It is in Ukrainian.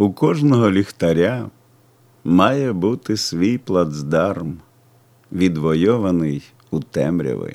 У кожного ліхтаря має бути свій плацдарм, відвойований у темряви.